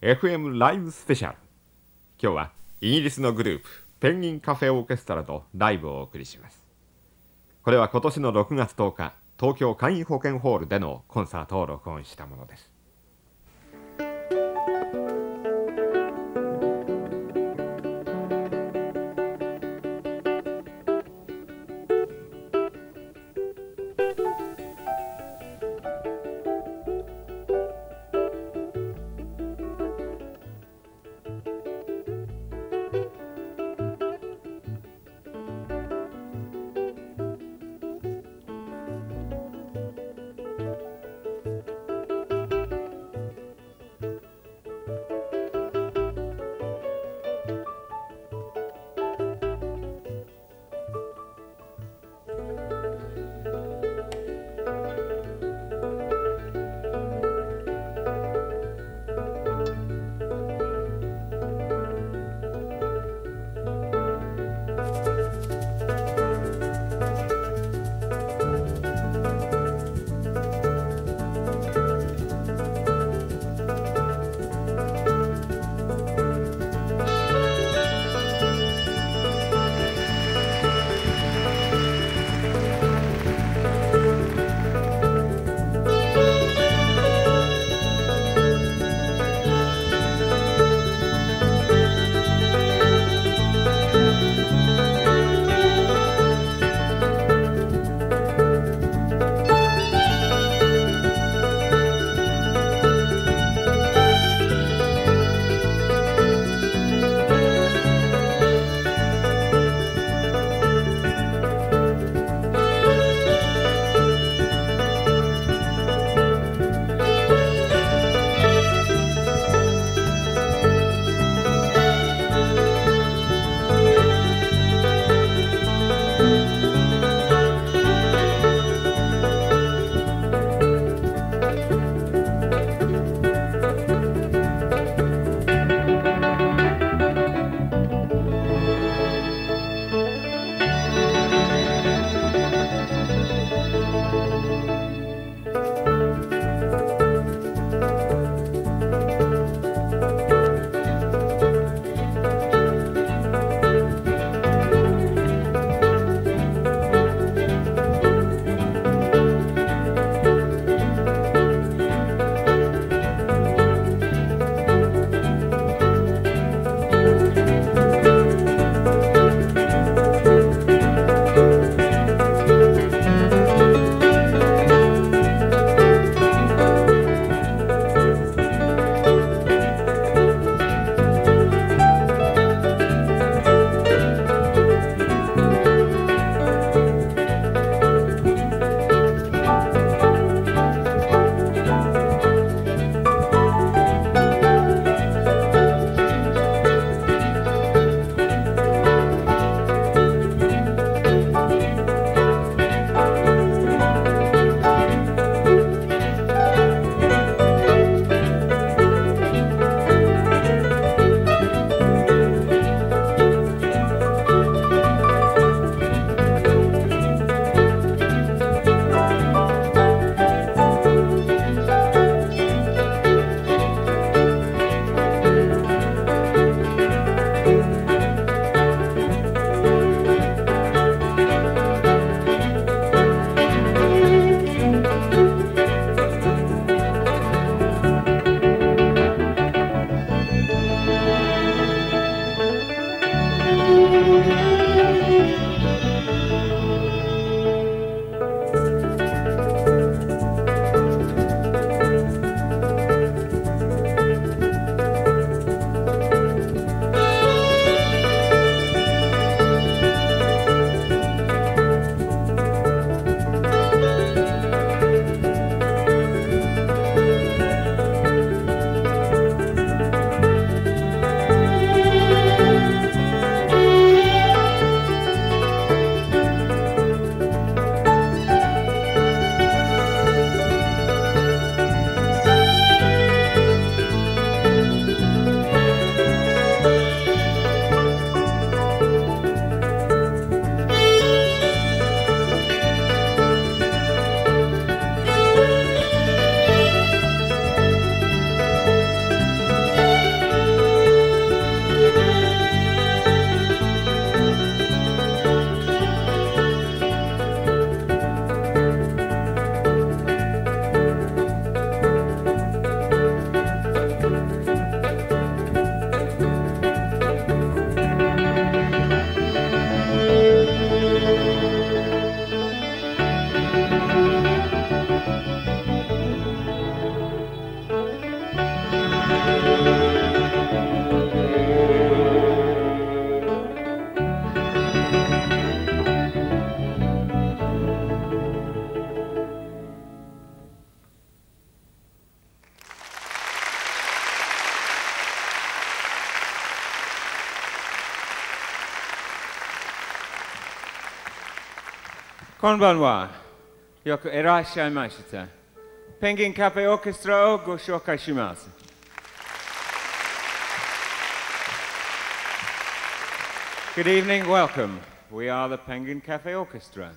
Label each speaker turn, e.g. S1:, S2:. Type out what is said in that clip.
S1: FM ライブスペシャル。今日はイギリスのグループペンギンカフェオーケストラとライブをお送りします。これは今年の6月10日東京簡易保険ホールでのコンサートを録音したものです。
S2: Konbanwa. Yoko erashai mashita. Penguin Cafe Orchestra o go shokai shimasu. Good evening, welcome. We are the Penguin Cafe Orchestra.